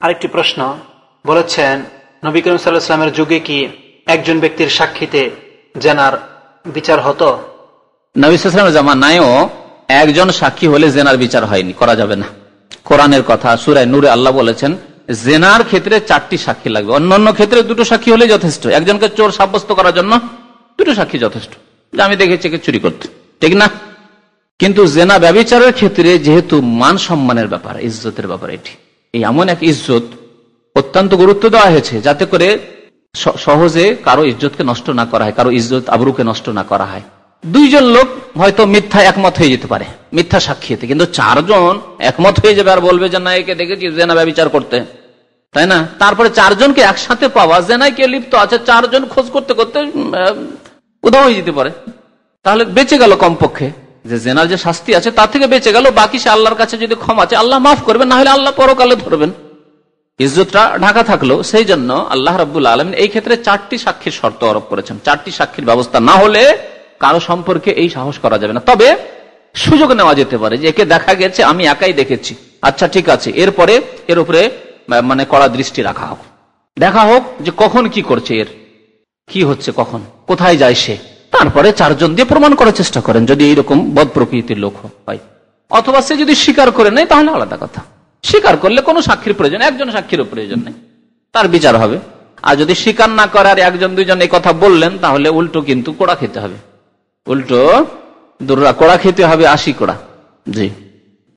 আরেকটি প্রশ্ন বলেছেন, নবী করিম সাল্লাহামের যুগে কি একজন ব্যক্তির সাক্ষীতে জেনার বিচার হতো? নবিসামের জামানায়ও একজন সাক্ষী হলে জেনার বিচার হয়নি, করা যাবে না। কোরআনের কথা সুরায় নূরে আল্লাহ বলেছেন, জেনার ক্ষেত্রে চারটি সাক্ষী লাগবে। অন্যান্য ক্ষেত্রে দুটো সাক্ষী হলে যথেষ্ট। একজনকে চোর সাব্যস্ত করার জন্য দুটো সাক্ষী যথেষ্ট। আমি দেখেছি চুরি করতে। ঠিক না? কিন্তু জেনা ব্যবচারের ক্ষেত্রে যেহেতু মান সম্মানের ব্যাপার, ইজ্জতের ব্যাপার এটি। এই এমন এক ইজ্জত অত্যন্ত গুরুত্ব দেওয়া হয়েছে যাতে করে সহজে কারও ইজ্জতকে নষ্ট না করা হয়, কারও ইজ্জত আবরুকে নষ্ট না করা হয়। দুইজন লোক হয়তো মিথ্যা একমত হয়ে যেতে পারে, মিথ্যা সাক্ষীতে কিন্তু চারজন একমত হয়ে যাবে আর বলবে যে, না, একে দেখেছি, জেনা ব্যবচার করতে। তাই না? তারপরে চারজনকে একসাথে পাওয়া যে জেনায় কে লিপ্ত আছে, চারজন খোঁজ করতে করতে উদাহ হয়ে যেতে পারে। তাহলে বেঁচে গেল কমপক্ষে। যে জেনার যে শাস্তি আছে তার থেকে বেঁচে গেল, বাকি সে আল্লাহর কাছে যদি ক্ষমা আছে আল্লাহ মাফ করবেন, না হলে আল্লাহ পরকালে ধরবেন। ইজ্জতটা ঢাকা থাকল, সেই জন্য আল্লাহ রব্বুল আলমিন এই ক্ষেত্রে চারটি সাক্ষীর শর্ত আরোপ করেছেন। চারটি সাক্ষীর ব্যবস্থা না হলে কারও সম্পর্কে এই সাহস করা যাবে না। তবে সুযোগ নেওয়া যেতে পারে যে একে দেখা গেছে, আমি একাই দেখেছি। আচ্ছা ঠিক আছে, এরপরে এর উপরে মানে কড়া দৃষ্টি রাখা হোক। দেখা হোক যে কখন কি করছে এর। কি হচ্ছে কখন? কোথায় যায় সে? তারপরে চারজন দিয়ে প্রমাণ করার চেষ্টা করেন যদি এইরকম বদ প্রকৃতির লোক হয়। অথবা সে যদি স্বীকার করে নেয়, তাহলে আলাদা কথা। স্বীকার করলে কোনো সাক্ষীর প্রয়োজন, একজন সাক্ষীরও প্রয়োজন নেই। তার বিচার হবে। আর যদি স্বীকার না করার একজন, দুইজন এই কথা বললেন, তাহলে উল্টো কিন্তু কোড়া খেতে হবে। উল্টো দুর্রা কোড়া খেতে হবে, আশি কোড়া। জি।